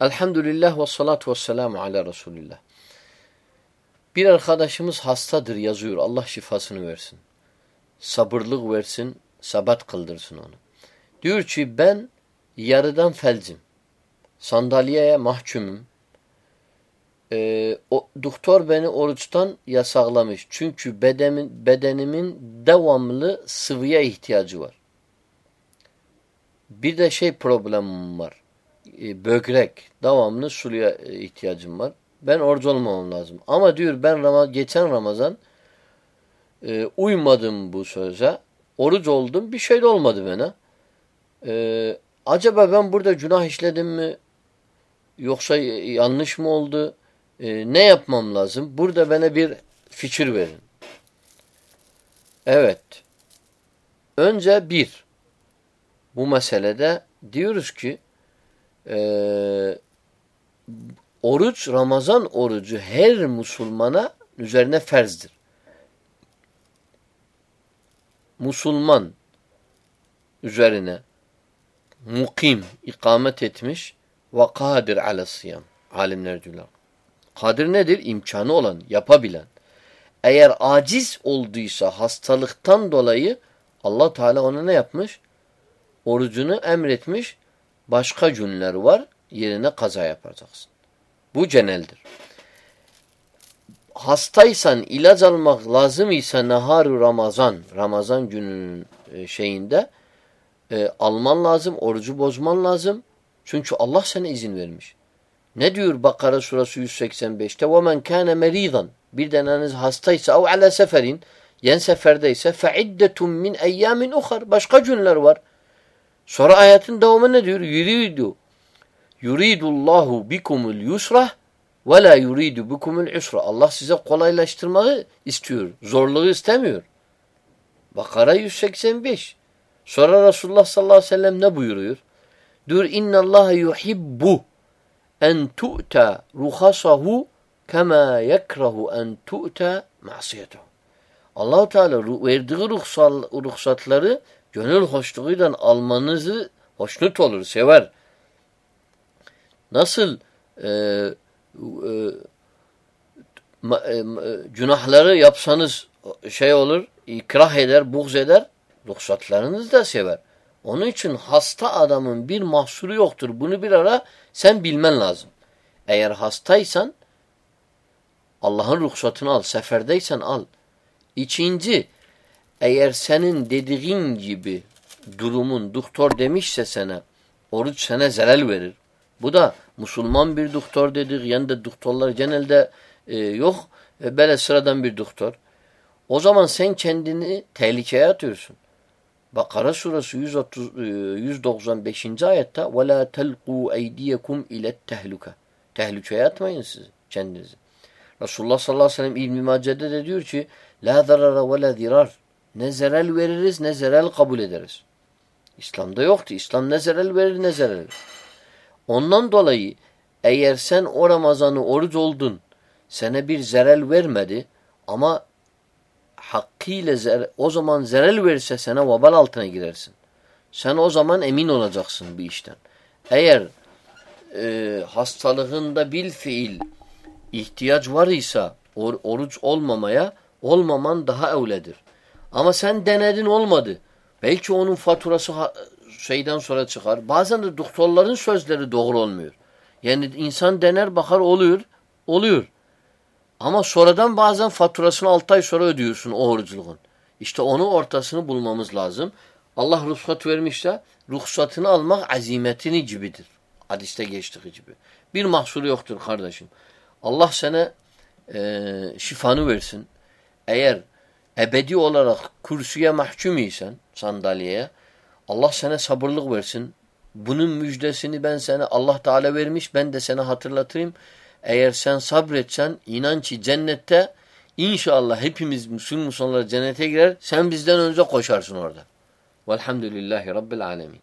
Elhamdülillah ve salatu ve selamu ala Resulillah. Bir arkadaşımız hastadır yazıyor. Allah şifasını versin. Sabırlık versin, sabat kıldırsın onu. Diyor ki ben yarıdan felcim. Sandalyeye mahkumum. Ee, o, doktor beni oruçtan yasaklamış. Çünkü bedenimin, bedenimin devamlı sıvıya ihtiyacı var. Bir de şey problemim var. Ee, böbrek. Devamlı suya ihtiyacım var. Ben oruç olmamam lazım. Ama diyor ben Ram geçen Ramazan e, uymadım bu söze. Oruç oldum. Bir şey de olmadı bana. E, acaba ben burada günah işledim mi? Yoksa yanlış mı oldu? E, ne yapmam lazım? Burada bana bir fikir verin. Evet. Önce bir. Bu meselede diyoruz ki eee Oruç, Ramazan orucu her Müslümana üzerine ferzdir. Müslüman üzerine mukim, ikamet etmiş ve kadir alesiyam. Alimler diyorlar. Kadir nedir? İmkanı olan, yapabilen. Eğer aciz olduysa hastalıktan dolayı Allah Teala ona ne yapmış? Orucunu emretmiş. Başka günler var. Yerine kaza yapacaksın. Bu geneldir. Hastaysan ilaç almak lazım ise naharu Ramazan, Ramazan gününün e, şeyinde e, alman lazım, orucu bozman lazım. Çünkü Allah sana izin vermiş. Ne diyor Bakara surası 185'te? وَمَنْ كَانَ مَر۪يضًا Bir deneniz hastaysa اَوْ عَلَى seferin yen seferdeyse فَعِدَّةٌ مِنْ اَيَّامٍ اُخَرٍ Başka günler var. Sonra ayetin devamı ne diyor? Yuridu yuridullahu bikumul yusra ve la yuridu bikumul usra. Allah size kolaylaştırmayı istiyor. Zorluğu istemiyor. Bakara 185. Sonra Resulullah sallallahu aleyhi ve sellem ne buyuruyor? Diyor inna Allah yuhibbu en tu'ta ruhasahu kema yekrahu en tu'ta masiyetuhu. Allahu Teala verdiği ruhsal, ruhsatları gönül hoşluğuyla almanızı hoşnut olur, sever. Nasıl e, e, e, günahları yapsanız şey olur, ikrah eder, buğz eder, ruhsatlarınızı da sever. Onun için hasta adamın bir mahsuru yoktur. Bunu bir ara sen bilmen lazım. Eğer hastaysan Allah'ın ruhsatını al. Seferdeysen al. İkinci, eğer senin dediğin gibi durumun doktor demişse sana oruç sana zelal verir. Bu da Müslüman bir doktor dedik. Yani de doktorlar genelde e, yok. E, böyle sıradan bir doktor. O zaman sen kendini tehlikeye atıyorsun. Bakara suresi 130, 195. ayette وَلَا تَلْقُوا اَيْدِيَكُمْ اِلَى التَّهْلُكَ Tehlikeye atmayın siz kendinizi. Resulullah sallallahu aleyhi ve sellem İlmi Mace'de de diyor ki La zarara ve la zirar. ne zerel veririz ne zerel kabul ederiz. İslam'da yoktu. İslam ne zerel verir ne zerel. Ondan dolayı eğer sen o Ramazan'ı oruç oldun, sana bir zerel vermedi ama hakkıyla zer, o zaman zerel verirse sana vabal altına girersin. Sen o zaman emin olacaksın bir işten. Eğer e, hastalığında bil fiil ihtiyaç var ise or, oruç olmamaya olmaman daha evledir. Ama sen denedin olmadı. Belki onun faturası şeyden sonra çıkar. Bazen de doktorların sözleri doğru olmuyor. Yani insan dener bakar oluyor. Oluyor. Ama sonradan bazen faturasını 6 ay sonra ödüyorsun o oruculuğun. İşte onu ortasını bulmamız lazım. Allah ruhsat vermişse ruhsatını almak azimetini gibidir. Hadiste geçtiği gibi. Bir mahsuru yoktur kardeşim. Allah sana e, şifanı versin. Eğer ebedi olarak kürsüye mahkum isen sandalyeye Allah sana sabırlık versin. Bunun müjdesini ben sana Allah Teala vermiş. Ben de sana hatırlatayım. Eğer sen sabretsen inan ki cennette inşallah hepimiz Müslüman Müslümanlar cennete girer. Sen bizden önce koşarsın orada. Velhamdülillahi Rabbil Alemin.